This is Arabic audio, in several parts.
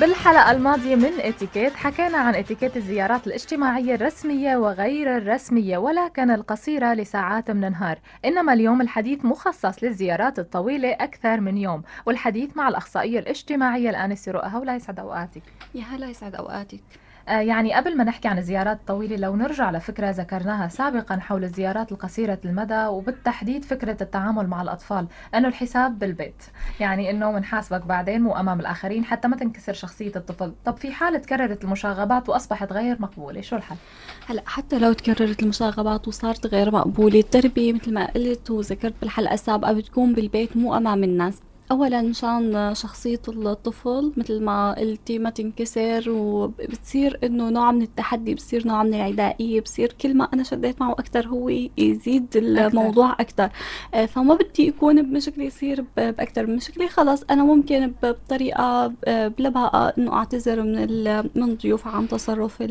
بالحلقة الماضية من إتيكيت حكينا عن إتيكيت الزيارات الاجتماعية الرسمية وغير الرسمية ولكن القصيرة لساعات من النهار. إنما اليوم الحديث مخصص للزيارات الطويلة أكثر من يوم والحديث مع الأخصائية الاجتماعية الآنسة رؤى هولا يسعد أوقاتك. يا هلا يسعد أوقاتك. آه، يعني قبل ما نحكي عن الزيارات الطويلة لو نرجع لفكرة ذكرناها سابقا حول الزيارات القصيرة المدى وبالتحديد فكرة التعامل مع الأطفال أنه الحساب بالبيت. يعني أنه منحاسبك بعدين مو أمام الآخرين حتى ما تنكسر شخصية الطفل. طب في حالة تكررت المشاغبات وأصبحت غير مقبولة شو الحل؟ هلأ حتى لو تكررت المشاغبات وصارت غير مقبولة التربية مثل ما قلت وذكرت بالحلقة السابقة بتكون بالبيت مو أمام الناس. اولا مشان شخصية الطفل مثل ما قلتي ما تنكسر وبتصير إنه نوع من التحدي بصير نوع من العدائية بصير كل ما أنا شديت معه أكثر هو يزيد الموضوع أكثر آه، فما بدي يكون بمشكلة يصير باكثر من مشكلة. خلص أنا ممكن بطريقة آه، بلبقة إنه أعتذر من من ضيوف عن تصرف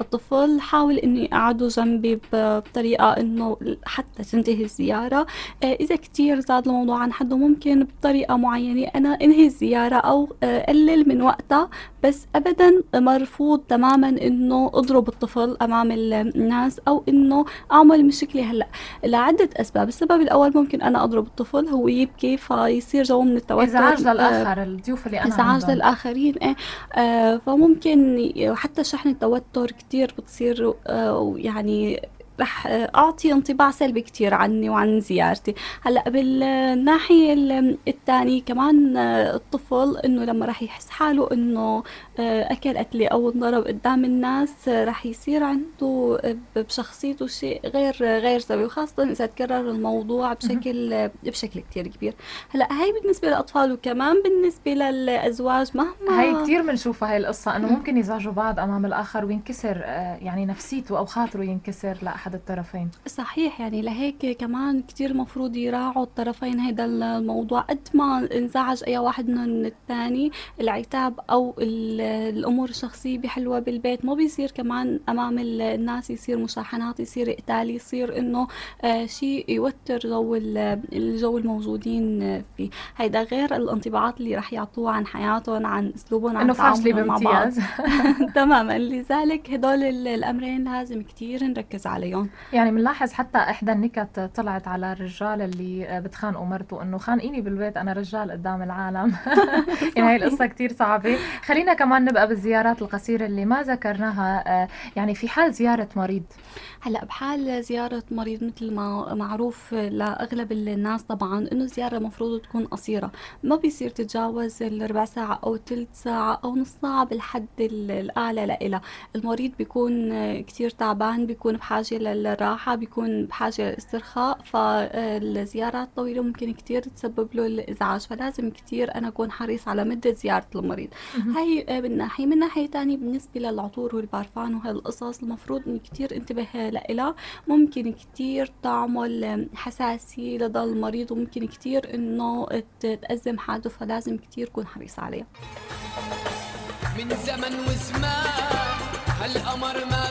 الطفل. حاول إني اقعده جنبي بطريقة إنه حتى تنتهي الزيارة. آه، إذا كتير زاد الموضوع عن حده ممكن بطريقة بطريقة معينة أنا أنهي الزيارة أو آه، قلل من وقتها. بس أبدا مرفوض تماما إنه أضرب الطفل أمام الناس أو إنه أعمل مشكلة هلأ. لعدة أسباب السبب الأول ممكن أنا أضرب الطفل هو يبكي فيصير جو من التوتر للآخر آه الضيوف اللي أنا إزعاج للآخرين إيه. آه فممكن حتى شحن التوتر كتير بتصير آه يعني رح أعطي انطباع سلبي كتير عني وعن زيارتي. هلأ بالناحية الثانية كمان الطفل إنه لما رح يحس حاله إنه أكل أكلة أو انضرب قدام الناس رح يصير عنده بشخصيته شيء غير غير سوي وخاصة إذا تكرر الموضوع بشكل بشكل كتير كبير. هلأ هاي بالنسبة للاطفال وكمان بالنسبة للأزواج مهما هاي كثير بنشوفها هاي القصة إنه ممكن يزعجوا بعض أمام الآخر وينكسر يعني نفسيته أو خاطره ينكسر. لاحد أحد الطرفين. صحيح يعني لهيك كمان كتير مفروض يراعوا الطرفين. هذا الموضوع قد ما انزعج أي واحد من الثاني العتاب أو الأمور الشخصية بحلوة بالبيت. ما بيصير كمان أمام الناس يصير مشاحنات يصير قتال يصير إنه آه شيء يوتر جو الجو الموجودين فيه. هيدا غير الانطباعات اللي رح يعطوها عن حياتهم عن أسلوبهم عن تعاملهم مع بعض. تماما. لذلك هدول الأمرين لازم كتير نركز عليهم. اليوم يعني بنلاحظ حتى إحدى النكت طلعت على الرجال اللي بتخانقوا مرته إنه خانقيني بالبيت أنا رجال قدام العالم. يعني هي القصة كثير صعبة. خلينا كمان نبقى بالزيارات القصيرة اللي ما ذكرناها. يعني في حال زيارة مريض. هلأ بحال زيارة مريض مثل ما معروف لاغلب الناس طبعا إنه الزياره المفروض تكون قصيرة. ما بيصير تتجاوز الربع ساعة أو ثلث ساعة أو نص ساعة بالحد الأعلى لإلها. المريض بيكون كثير تعبان بيكون بحاجة للراحة بيكون بحاجة للاسترخاء فالزيارات الطويلة ممكن كتير تسبب له الإزعاج فلازم كتير أنا أكون حريص على مدة زيارة المريض. هاي من ناحية من ناحية تانية بالنسبة للعطور والبارفان وهالقصص المفروض إني كتير انتبه لإلها. ممكن كتير تعمل حساسية لدى المريض وممكن كتير إنه تأزم حالته فلازم كتير أكون حريص عليها. من زمن وزمان هالقمر ما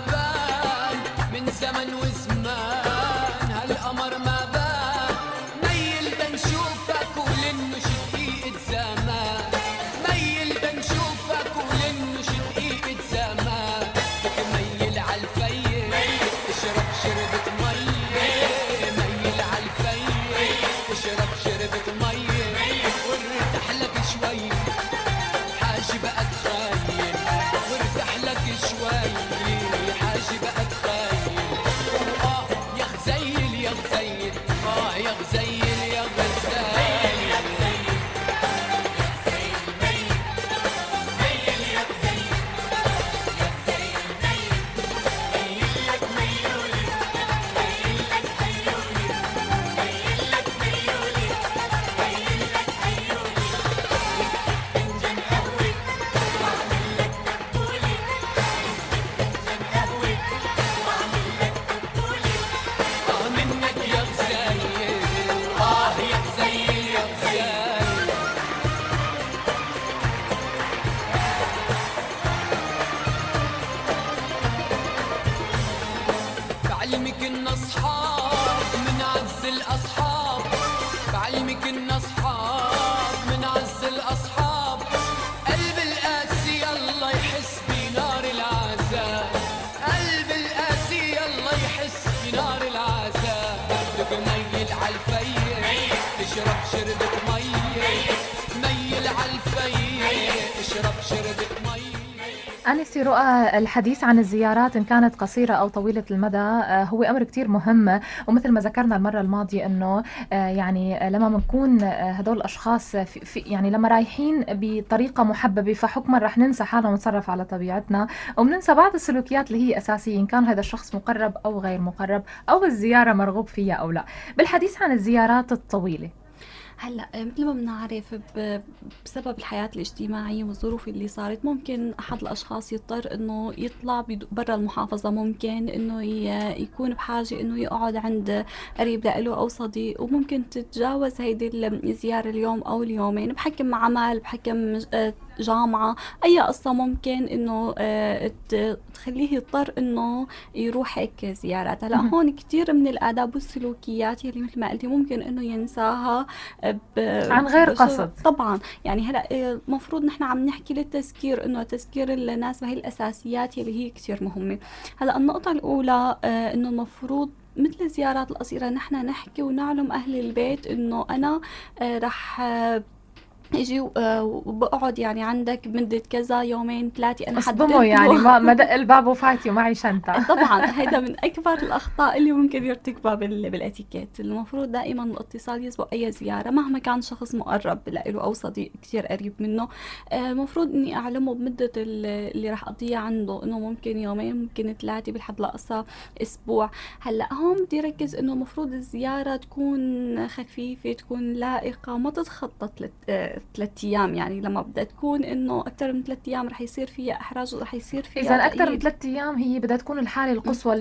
أنسي رؤى الحديث عن الزيارات إن كانت قصيرة أو طويلة المدى آه، هو أمر كتير مهم. ومثل ما ذكرنا المرة الماضية إنه آه، يعني آه، لما بنكون هدول الأشخاص في- يعني لما رايحين بطريقة محببة فحكما رح ننسى حالنا ونتصرف على طبيعتنا. وبننسى بعض السلوكيات اللي هي أساسية إن كان هذا الشخص مقرب أو غير مقرب أو الزيارة مرغوب فيها أو لا. بالحديث عن الزيارات الطويلة هلأ مثل ما بنعرف بسبب الحياة الاجتماعية والظروف اللي صارت ممكن أحد الأشخاص يضطر إنه يطلع برا المحافظة ممكن إنه ي- يكون بحاجة إنه يقعد عند قريب له أو صديق وممكن تتجاوز هيدي الزيارة اليوم أو اليومين. بحكم عمل بحكم ج- آه، جامعة أي قصة ممكن إنه آه، تخليه يضطر إنه يروح هيك زيارات هلأ. هون كتير من الآداب والسلوكيات يلي مثل ما قلتي ممكن إنه ينساها ب... عن غير قصد. طبعا يعني هلأ المفروض نحن عم نحكي للتذكير إنه تذكير الناس بهي الأساسيات يلي هي كثير مهمة هلأ النقطة الأولى آه، إنه المفروض مثل الزيارات القصيرة نحن نحكي ونعلم أهل البيت إنه أنا آه، رح آه، أجي آه، وبقعد يعني عندك مدة كذا يومين ثلاثة. أنا اصدمه حددت يعني. ما ما دق الباب وفاتي ومعي شنطة. طبعا هيدا من أكبر الأخطاء اللي ممكن يرتكبها بال- بالإتيكيت. المفروض دائما الاتصال يسبق أي زيارة مهما كان شخص مقرب له أو صديق كثير قريب منه. آه، المفروض إني أعلمه بمدة ال- اللي رح أقضيها عنده إنه ممكن يومين ممكن ثلاثة بالحد الأقصى أسبوع. هلأ هون بدي ركز إنه المفروض الزيارة تكون خفيفة تكون لائقة ما تتخطى ثلاث أيام يعني لما بدها تكون إنه أكثر من ثلاث أيام رح يصير فيها إحراج ورح يصير فيها إذا أكثر من. ثلاث أيام هي بدها تكون الحالة القصوى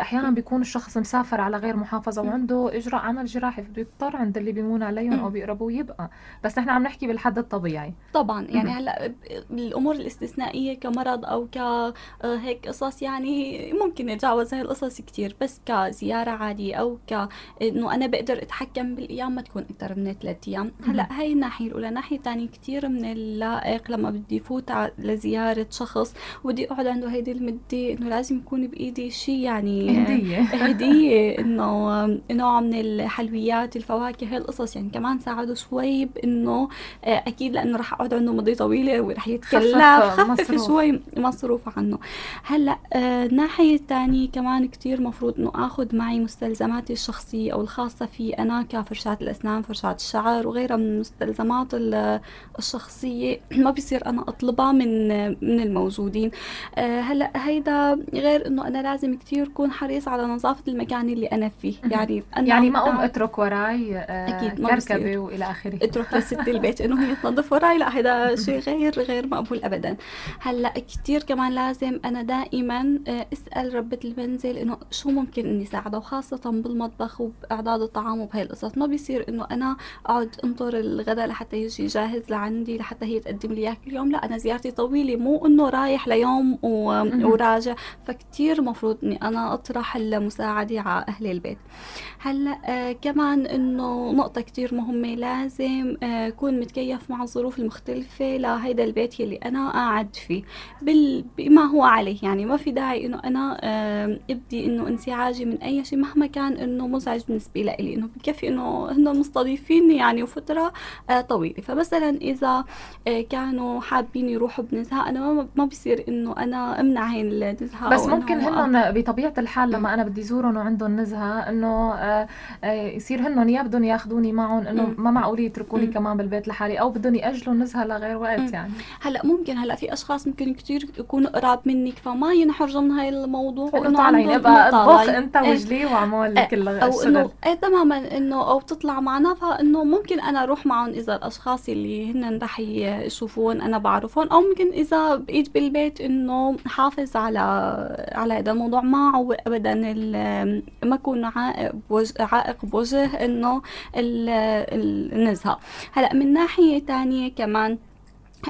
أحيانا مم. بيكون الشخص مسافر على غير محافظة مم. وعنده إجراء عمل جراحي فبيضطر عند اللي بيمون عليهم مم. بيقربوا يبقى بس نحن عم نحكي بالحد الطبيعي طبعا يعني. هلأ الأمور الاستثنائية كمرض أو ك آه، هيك قصص يعني ممكن نتجاوز هاي القصص كتير بس كزيارة عادية أو ك إنه أنا بقدر أتحكم بالأيام ما تكون أكثر من ثلاث أيام هلأ. هاي الناحية الأولى ناحية ثانية كتير من اللائق لما بدي فوت لزيارة شخص ودي اقعد عنده هيدي المدة إنه لازم يكون بإيدي شيء يعني آه، هدية. هدية إنه نوع من الحلويات الفواكه هاي القصص يعني كمان ساعده شوي بإنه آه، أكيد لأنه رح أقعد عنده مدة طويلة ورح يتكلف. خفف. شوي مصروف عنه. هلأ آه، الناحية الثانية كمان كتير مفروض إنه آخذ معي مستلزماتي الشخصية أو الخاصة في أنا كفرشاة الأسنان فرشاة الشعر وغيرها من المستلزمات. ال- الشخصية ما بيصير أنا أطلبها من من الموجودين. آه، هلأ هيدا غير إنه أنا لازم كتير اكون حريص على نظافة المكان اللي أنا فيه. يعني أنا يعني ما أقوم قاعد أترك وراي آه، كركبة بصير. وإلى آخره. أترك لست البيت إنه هي تنظف وراي. لأ هذا شيء غير غير مقبول ابدا. هلأ كتير كمان لازم أنا دائما آه، أسأل ربة المنزل إنه شو ممكن إني ساعده وخاصة بالمطبخ وبأعداد الطعام وبهي القصص. ما بيصير إنه أنا أقعد انطر الغداء لحتى يجي جاهز لعندي لحتى هي تقدم لي اياه كل يوم. لا أنا زيارتي طويلة مو إنه رايح ليوم و-. وراجع. فكتير مفروض إني أنا أطرح المساعدة على أهل البيت. هلأ آه كمان إنه نقطة كتير مهمة لازم آه أكون متكيف مع الظروف المختلفة لهيدا البيت يلي أنا قاعد فيه. بال... بما هو عليه يعني ما في داعي إنه أنا آه إبدي إنه انزعاجي من أي شيء مهما كان إنه مزعج بالنسبة لي إنه بكفي إنه هن مستضيفيني يعني وفترة آه طويلة فمثلا إذا آه كانوا حابين يروحوا بنزهة أنا ما ما بصير إنه أنا أمنع هاي النزهة بس ممكن هن بطبيعة الحال لما أنا بدي زورهم وعندهم نزهة إنه آه، آه، يصير هن يا بدهم ياخذوني معهم مم. ما معقول يتركوني. كمان بالبيت لحالي أو بدهم يأجلوا النزهة لغير وقت. يعني هلأ ممكن هلأ في أشخاص ممكن كتير يكونوا قراب منك فما ينحرجوا من هاي الموضوع وإنه طالعين ابقى اطبخ. أنت إيه. وجلي وأعمل إيه. كل أو الشغل إنه إيه تماما إنه أو تطلع معنا فإنه ممكن أنا أروح معهم إذا الأشخاص اللي هن رح يشوفون أنا بعرفهم. أو ممكن إذا بقيت بالبيت إنه حافظ على على هذا الموضوع. ما ابدا ما اكون عائق بوجه عائق بوجه إنه ال- ال- النزهه هلأ من ناحية تانية كمان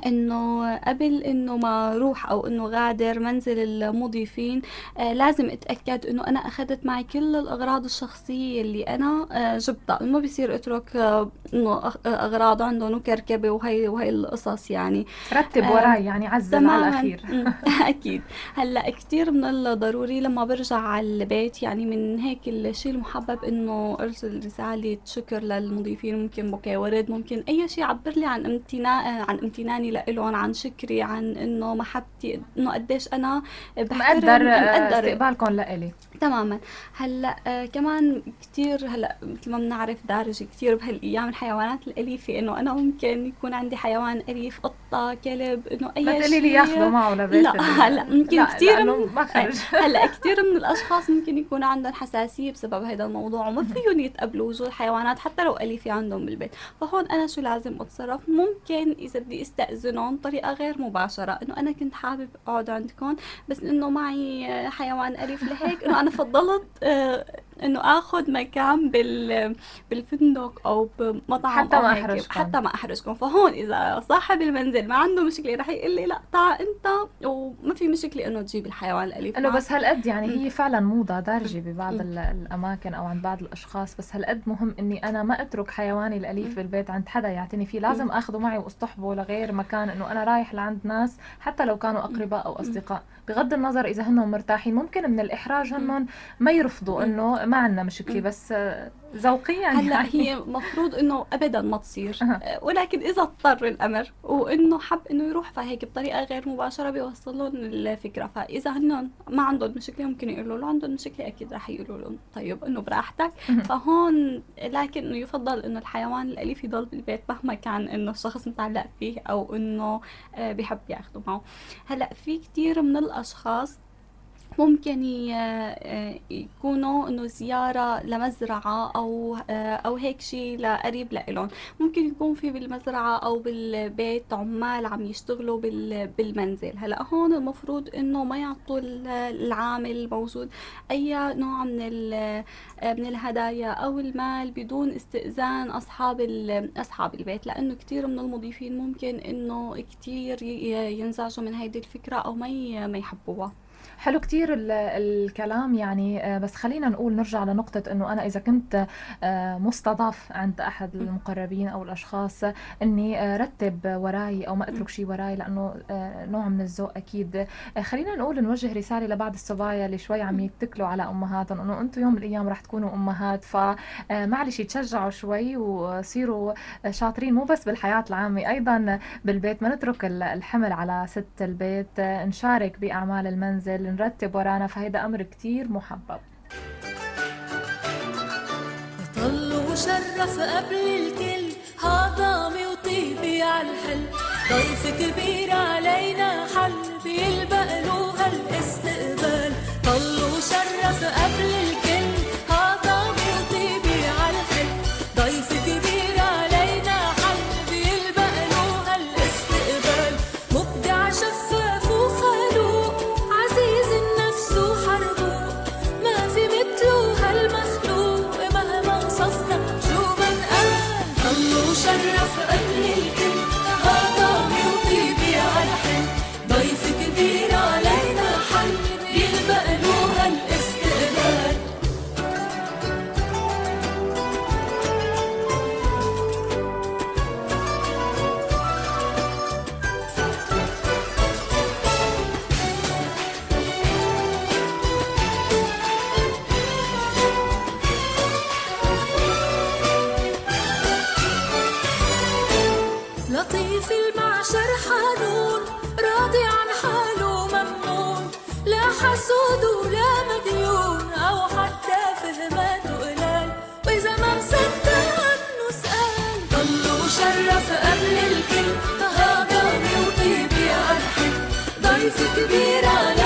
إنه قبل إنه ما أروح أو إنه غادر منزل المضيفين آه لازم أتأكد إنه أنا أخذت معي كل الأغراض الشخصية اللي أنا آه جبتها. ما بصير أترك آه إنه أغ- أغراض عندهم وكركبة وهي وهي القصص يعني. رتب آه، وراي يعني عزل على تماما. الأخير. مم، أكيد. هلأ كثير من الضروري لما برجع على البيت يعني من هيك الشيء المحبب إنه أرسل رسالة شكر للمضيفين ممكن بوكيه ورد ممكن أي شيء يعبر لي عن امتناء عن امتناني حناني لإلهم عن شكري عن إنه محبتي إنه قديش أنا بحترم مقدر, مقدر استقبالكم لإلي. تماما. هلأ آه كمان كثير هلأ مثل ما بنعرف دارج كثير بهالأيام الحيوانات الأليفة إنه أنا ممكن يكون عندي حيوان أليف قطة كلب إنه أي شيء لي ياخذوا معه لبيت لا هلأ ممكن كثير من... هلأ كثير من الأشخاص ممكن يكون عندهم حساسية بسبب هذا الموضوع وما فيهم يتقبلوا وجود حيوانات حتى لو أليفة عندهم بالبيت. فهون أنا شو لازم أتصرف؟ ممكن إذا بدي أستأذنهم بطريقة غير مباشرة إنه أنا كنت حابب أقعد عندكم بس إنه معي حيوان أليف لهيك إنه أنا فضلت إنه آخذ مكان بال بالفندق أو بمطعم حتى ما أحرجكم. حتى ما أحرجكم. فهون إذا صاحب المنزل ما عنده مشكلة رح يقول لي لا تعا أنت وما في مشكلة إنه تجيب الحيوان الأليف. إنه بس هالقد يعني هي فعلا موضة دارجة ببعض الأماكن أو عند بعض الأشخاص بس هالقد مهم إني أنا ما أترك حيواني الأليف بالبيت عند حدا. يعتني فيه لازم آخذه معي وأصطحبه لغير مكان إنه أنا رايح لعند ناس حتى لو كانوا أقرباء أو أصدقاء. بغض النظر إذا هنهم مرتاحين ممكن من الإحراج هنهم ما يرفضوا إنه ما عندنا مشكله بس ذوقيا هلأ يعني. هي مفروض إنه ابدا ما تصير. ولكن إذا اضطر الأمر وإنه حب إنه يروح فهيك بطريقة غير مباشرة بيوصل لهم الفكرة. فإذا هن ما عندهم مشكلة ممكن يقولوا له عندهم مشكلة أكيد رح يقولوا لهم طيب إنه براحتك. فهون لكن إنه يفضل إنه الحيوان الأليف يضل بالبيت مهما كان إنه الشخص متعلق فيه أو إنه آه، بحب ياخذه معه. هلأ في كثير من الأشخاص ممكن يكونوا إنه زيارة لمزرعة أو أو هيك شيء لقريب لإلهم. ممكن يكون في بالمزرعة أو بالبيت عمال عم يشتغلوا بالمنزل. هلأ هون المفروض إنه ما يعطوا العامل الموجود أي نوع من من الهدايا أو المال بدون استئذان أصحاب أصحاب البيت. لأنه كثير من المضيفين ممكن إنه كثير ينزعجوا من هيدي الفكرة أو ما ما يحبوها. حلو كتير الكلام يعني آه، بس خلينا نقول نرجع لنقطة إنه أنا إذا كنت آه، مستضاف عند أحد المقربين أو الأشخاص إني آه، رتب وراي أو ما أترك شيء وراي لأنه نوع من الذوق أكيد. خلينا نقول نوجه رسالة لبعض الصبايا اللي شوي عم يتكلوا على أمهاتهم إنه أنتم يوم من الأيام رح تكونوا أمهات فمعلش يتشجعوا شوي وصيروا شاطرين مو بس بالحياة العامة أيضا بالبيت. ما نترك الحمل على ست البيت. نشارك بأعمال المنزل. نرتب ورانا فهيدا أمر كتير محبب. طل وشرف قبل الكل هضامي وطيبي عالحل ضيف كبير علينا حل بيلبق له هالإستقبال. طل وشرف قبل الكل Burası ölüm. عريس كبير على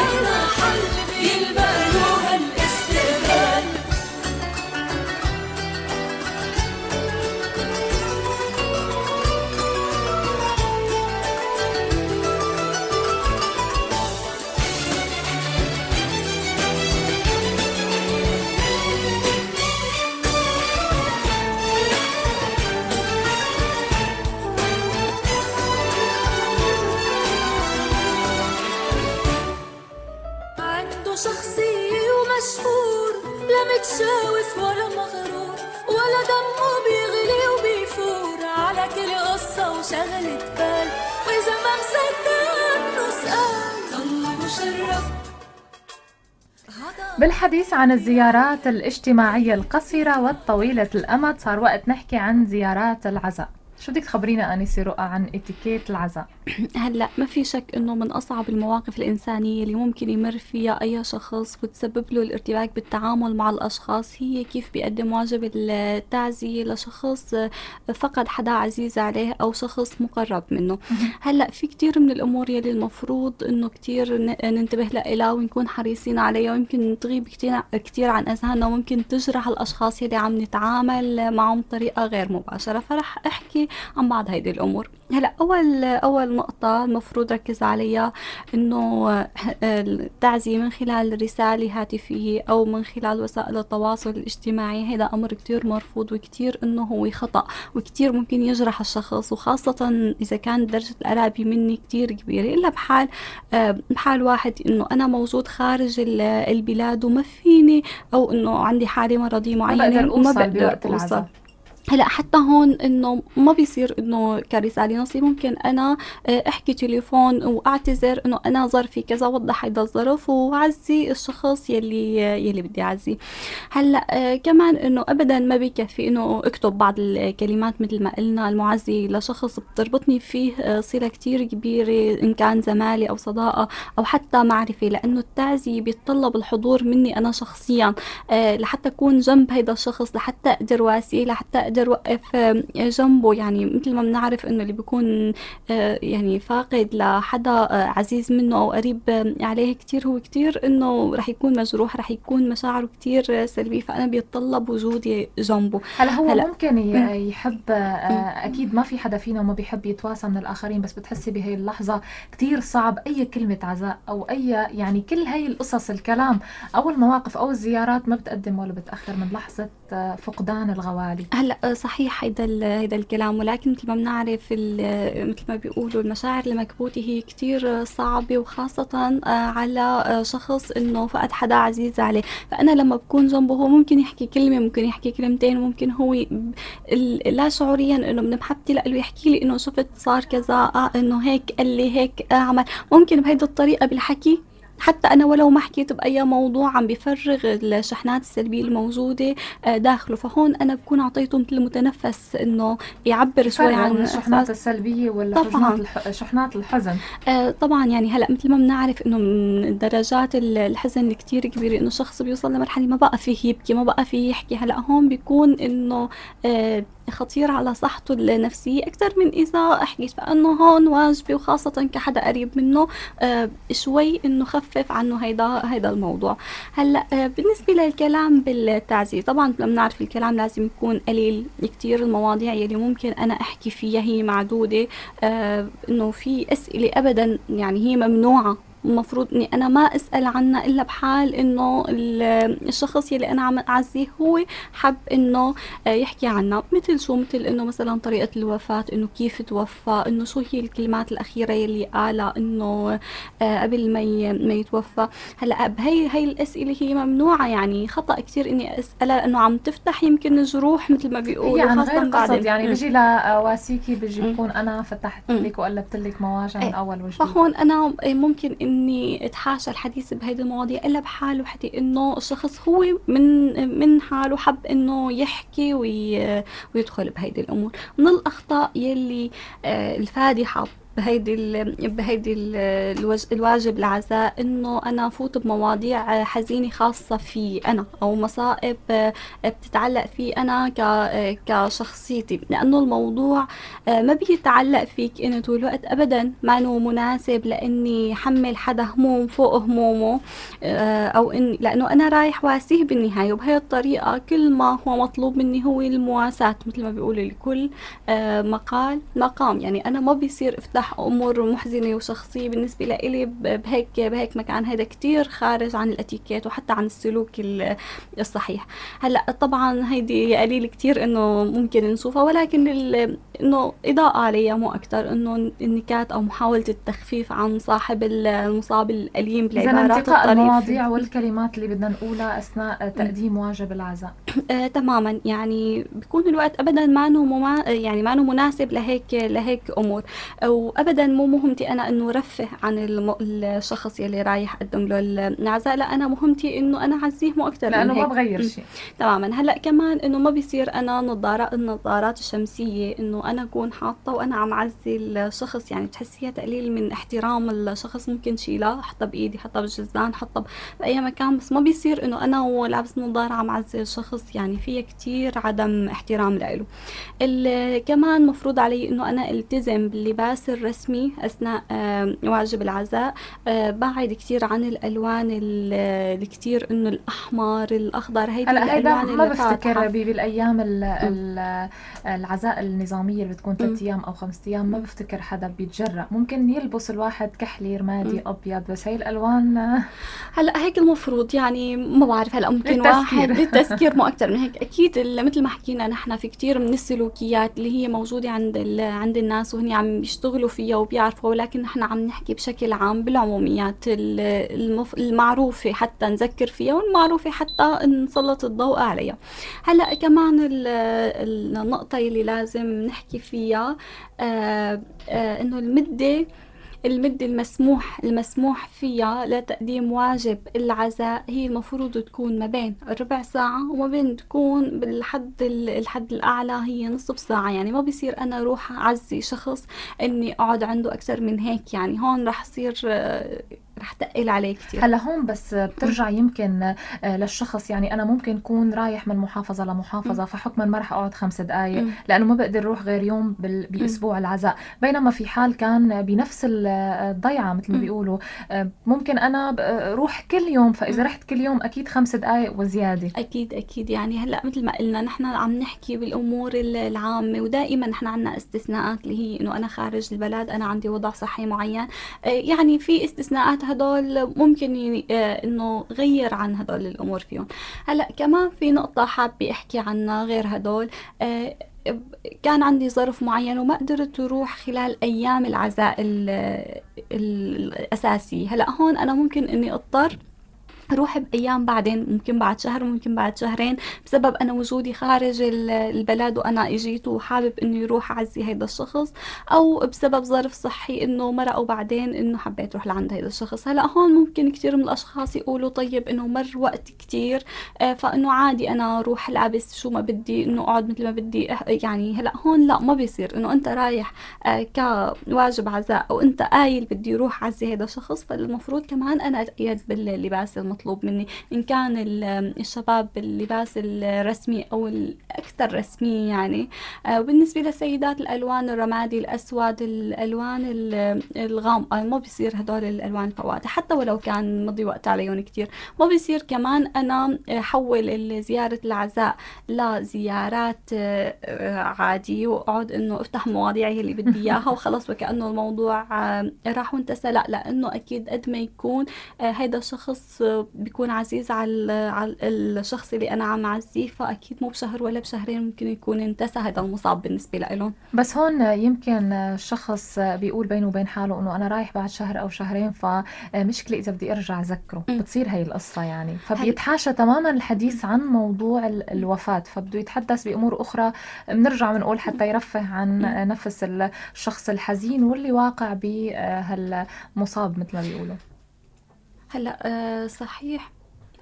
بالحديث عن الزيارات الاجتماعية القصيرة والطويلة الأمد صار وقت نحكي عن زيارات العزاء. شو بدك تخبرينا انسه رؤى عن اتيكيت العزاء؟ هلأ ما في شك إنه من أصعب المواقف الإنسانية اللي ممكن يمر فيها أي شخص وتسبب له الارتباك بالتعامل مع الأشخاص هي كيف بيقدم واجب التعزية لشخص فقد حدا عزيز عليه أو شخص مقرب منه. هلأ في كتير من الأمور يلي المفروض إنه كتير ننتبه لها ونكون حريصين عليها ويمكن تغيب كتير عن أذهاننا وممكن تجرح الأشخاص يلي عم نتعامل معهم بطريقة غير مباشرة. فرح أحكي عن بعض هيدي الأمور. هلأ أول أول نقطة المفروض ركز عليها إنه التعزية من خلال رسالة هاتفية أو من خلال وسائل التواصل الاجتماعي هذا أمر كتير مرفوض وكتير إنه هو خطأ وكتير ممكن يجرح الشخص وخاصة إذا كان درجة القرابة مني كتير كبيرة إلا بحال بحال واحد إنه أنا موجود خارج البلاد وما فيني أو إنه عندي حالة مرضية معينة وما بقدر أوصل. هلا حتى هون إنه ما بيصير إنه كرساله نصي ممكن أنا آه، أحكي تليفون وأعتذر إنه أنا ظرفي كذا وضح هذا الظرف وأعزي الشخص يلي يلي بدي اعزيه هلا آه، كمان إنه ابدا ما بكفي إنه أكتب بعض الكلمات مثل ما قلنا. المعزي لشخص بتربطني فيه آه، صلة كتير كبيرة إن كان زمالي أو صداقة أو حتى معرفة لأنه التعزية بيتطلب الحضور مني أنا شخصيا. لحتى أكون جنب هذا الشخص لحتى أقدر واسيه لحتى أقدر أقدر اوقف جنبه. يعني مثل ما بنعرف إنه اللي بيكون آه، يعني فاقد لحدا آه، عزيز منه أو قريب عليه كتير هو كتير إنه رح يكون مجروح رح يكون مشاعره كتير سلبية فأنا بيتطلب وجودي جنبه. هلا هو هلأ. ممكن يحب آه، أكيد ما في حدا فينا ما بيحب يتواسى من الآخرين بس بتحسي بهي اللحظة كتير صعب أي كلمة عزاء أو أي يعني كل هي القصص الكلام أو المواقف أو الزيارات ما بتقدم ولا بتأخر من لحظة فقدان الغوالي. هلا صحيح هيدا هيدا الكلام. ولكن مثل ما بنعرف مثل ما بيقولوا المشاعر المكبوته هي كتير صعبة وخاصة آه، على آه، شخص إنه فقد حدا عزيز عليه. فأنا لما بكون جنبه هو ممكن يحكي كلمة ممكن يحكي كلمتين ممكن هو لا شعوريا إنه من محبتي له يحكي لي إنه شفت صار كذا آه إنه هيك قال لي هيك اعمل ممكن بهيدي الطريقة بالحكي حتى أنا ولو ما حكيت بأي موضوع عم بفرغ الشحنات السلبية الموجودة آه، داخله. فهون أنا بكون أعطيته مثل متنفس إنه يعبر شوي عن الشحنات السلبية ولا طبعا. شحنات الحزن؟ آه طبعا. يعني هلأ مثل ما بنعرف إنه من درجات الحزن كتير كبيرة إنه شخص بيوصل لمرحلة ما بقى فيه يبكي ما بقى فيه يحكي. هلأ هون بيكون إنه آه خطير على صحته النفسية أكثر من إذا حكيت فإنه هون واجبي وخاصة كحدا قريب منه. شوي إنه خفف عنه هيدا هيدا الموضوع. هلأ آه بالنسبة للكلام بالتعزية طبعا بنعرف الكلام لازم يكون قليل كتير المواضيع يلي ممكن أنا أحكي فيها هي معدودة آه إنه في أسئلة أبدا يعني هي ممنوعة المفروض إني أنا ما أسأل عنها إلا بحال إنه الشخص يلي أنا عم أعزيه هو حب إنه آه، يحكي عنها. مثل شو؟ مثل إنه مثلا طريقة الوفاة إنه كيف توفى إنه شو هي الكلمات الأخيرة يلي قالها إنه آه، قبل ما ما يتوفى. هلأ بهي هي الأسئلة هي ممنوعة يعني. خطأ كثير إني أسألها لأنه عم تفتح يمكن جروح مثل ما بيقولوا يعني غير قصد يعني بيجي لواسيكي بيجي بكون أنا فتحت لك وقلبت لك مواجهه من أول وجديد. فهون أنا ممكن إني أتحاشى الحديث بهيدي المواضيع إلا بحال وحدي إنه الشخص هو من من حاله حب إنه يحكي وي ويدخل بهيدي الأمور. من الأخطاء يلي آه، الفادحه بهيدي ال بهيدي ال الواجب العزاء إنه أنا فوت بمواضيع حزينة خاصة في أنا أو مصائب بتتعلق في أنا كشخصيتي. لأنه الموضوع ما بيتعلق فيك انه طول الوقت ابدا ما إنه مناسب لإني حمل حدا هموم فوق همومه أو اني لأنه أنا رايح واسيه بالنهاية. وبهي الطريقة كل ما هو مطلوب مني هو المواساة مثل ما بيقولوا لكل مقال مقام. يعني أنا ما بيصير افتح صح أمور محزنة وشخصية بالنسبة لإلي بهيك بهيك مكان. هذا كتير خارج عن الإتيكيت وحتى عن السلوك الصحيح. هلأ طبعا هيدي قليل كتير إنه ممكن نشوفها ولكن إنه إضاءة عليها مو أكثر إنه النكات أو محاولة التخفيف عن صاحب المصاب الأليم بالعبارات الطريفه المواضيع والكلمات اللي بدنا نقولها أثناء تقديم واجب العزاء. آه تماما. يعني بيكون الوقت ابدا ما يعني ما مناسب لهيك لهيك أمور. وابدا مو مهمتي أنا إنه رفه عن الم... الشخص يلي رايح أقدم له العزاء لا أنا مهمتي إنه أنا اعزيه مو أكثر لأنه ما بغير شيء. تماما. هلأ كمان إنه ما بيصير أنا نظارات النظارات الشمسية إنه أنا أكون حاطة وأنا عم عزي الشخص يعني بتحسيها تقليل من احترام الشخص ممكن شيلها احطها بإيدي احطها بالجزان احطها بأي مكان بس ما بيصير إنه أنا ولابس نظارة عم عزي الشخص يعني فيها كتير عدم احترام له كمان مفروض علي إنه أنا التزم باللباس الرسمي أثناء واجب العزاء. آه، بعد كتير عن الألوان الكتير إنه الأحمر الأخضر هيدي هلا هيدا ما بفتكر بالايام العزاء النظامية اللي بتكون ثلاث أيام أو خمس أيام ما بفتكر حدا بيتجرأ. ممكن يلبس الواحد كحلي رمادي أبيض بس هي الألوان هلا هيك المفروض يعني ما بعرف هلا ممكن واحد للتذكير مو أكثر من هيك. أكيد مثل ما حكينا نحن في كثير من السلوكيات اللي هي موجودة عند عند الناس وهن عم بيشتغلوا فيها وبيعرفوا ولكن نحن عم نحكي بشكل عام بالعموميات المف... المعروفة حتى نذكر فيها والمعروفة حتى نسلط الضوء عليها. هلأ كمان النقطة اللي لازم نحكي فيها آه آه إنه المدة المدة المسموح المسموح فيها لتقديم واجب العزاء هي المفروض تكون ما بين ربع ساعة وما بين تكون بالحد الحد الأعلى هي نصف ساعة. يعني ما بصير أنا أروح أعزي شخص إني أقعد عنده أكثر من هيك. يعني هون رح يصير رح تقل عليه كثير هلا هون بس بترجع يمكن آه، للشخص يعني أنا ممكن أكون رايح من محافظة لمحافظة فحكما ما رح أقعد خمس دقائق لأنه ما بقدر أروح غير يوم بأسبوع العزاء. بينما في حال كان بنفس الضيعة مثل ما بيقولوا آه، ممكن أنا روح كل يوم. فإذا رحت كل يوم أكيد خمس دقائق وزيادة. أكيد أكيد. يعني هلأ مثل ما قلنا نحن عم نحكي بالأمور العامة ودائما نحن عندنا استثناءات اللي هي إنه أنا خارج البلد أنا عندي وضع صحي معين. آه، يعني في استثناءات هدول ممكن آه، إنه غير عن هدول الأمور فيهم. هلأ كمان في نقطة حابة أحكي عنها غير هدول. آه، كان عندي ظرف معين وما قدرت أروح خلال أيام العزاء الأساسي. هلأ هون أنا ممكن إني أضطر روح بأيام بعدين ممكن بعد شهر ممكن بعد شهرين بسبب أنا وجودي خارج البلد وأنا إجيت وحابب انه يروح أعزي هيدا الشخص أو بسبب ظرف صحي إنه مرق وبعدين إنه حبيت أروح لعند هيدا الشخص. هلأ هون ممكن كثير من الأشخاص يقولوا طيب إنه مر وقت كثير آه، فإنه عادي أنا أروح العبس شو ما بدي إنه أقعد مثل ما بدي يعني هلأ هون لا ما بيصير إنه أنت رايح آه، كواجب عزاء أو أنت قايل بدي أروح أعزي هيدا الشخص فالمفروض كمان أنا اتقيد باللباس المطلوب المطلوب مني. إن كان الشباب باللباس الرسمي أو الأكثر رسمية يعني. آه، وبالنسبة للسيدات الألوان الرمادي الأسود الألوان الغامقة ما بيصير هدول الألوان الفواتح حتى ولو كان مضي وقت عليهم كتير. ما بيصير كمان أنا حول زيارة العزاء لزيارات آه، عادية وأقعد إنه أفتح مواضيعي اللي بدي إياها وخلص وكأنه الموضوع آه، راح وانتسى. لا لأنه أكيد قد ما يكون هيدا الشخص بيكون عزيز على على الشخص اللي أنا عم عزيه فأكيد مو بشهر ولا بشهرين ممكن يكون انتسى. هذا المصاب بالنسبة لهم بس هون يمكن الشخص بيقول بينه وبين حاله إنه أنا رايح بعد شهر أو شهرين فمشكلة إذا بدي أرجع أذكره. بتصير هي القصة يعني. فبيتحاشى تماما الحديث عن موضوع الوفاة. فبده يتحدث بأمور أخرى. بنرجع بنقول حتى يرفه عن نفس الشخص الحزين واللي واقع بهالمصاب مثل ما بيقولوا. هلا آه، صحيح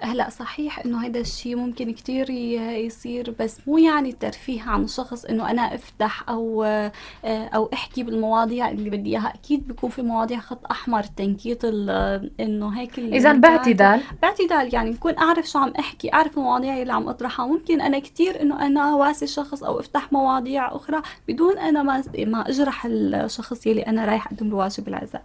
هلا صحيح إنه هذا الشيء ممكن كتير يصير بس مو يعني ترفيه عن الشخص إنه أنا أفتح أو آه، أو أحكي بالمواضيع اللي بدي إياها. أكيد بيكون في مواضيع خط أحمر تنكيط إنه هيك اذا باعتدال. باعتدال يعني بكون أعرف شو عم أحكي أعرف المواضيع اللي عم أطرحها. ممكن أنا كتير إنه أنا واسي الشخص أو أفتح مواضيع أخرى بدون أنا ما ما أجرح الشخص يلي أنا رايح أقدم له واجب العزاء.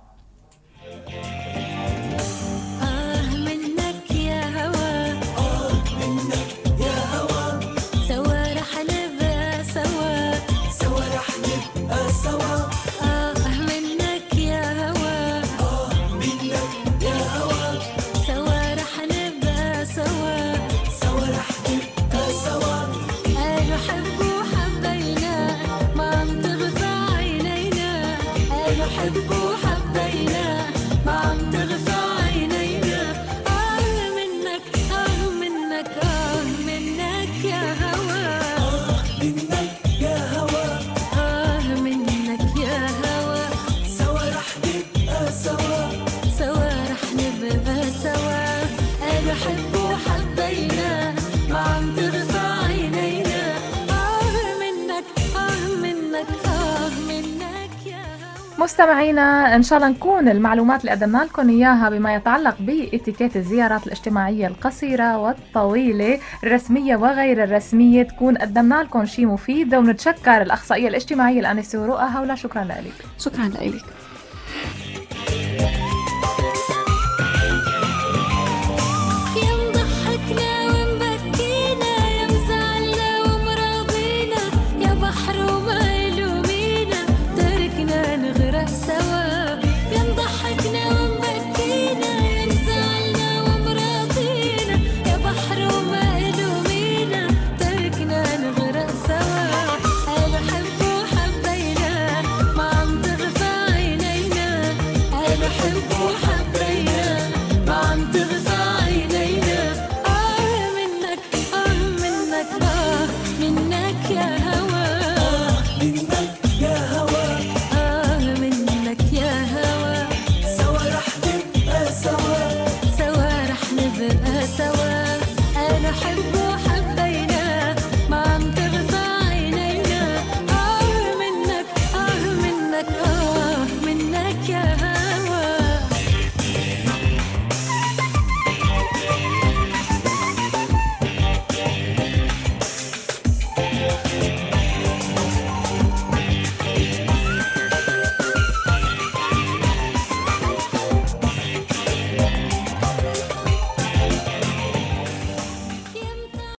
مستمعينا إن شاء الله نكون المعلومات اللي قدمنا لكم إياها بما يتعلق بإتيكيت الزيارات الاجتماعية القصيرة والطويلة الرسمية وغير الرسمية. تكون قدمنا لكم شيء مفيد ونتشكر الأخصائية الاجتماعية الانسه رؤى هولا شكرا لك. شكرا لك.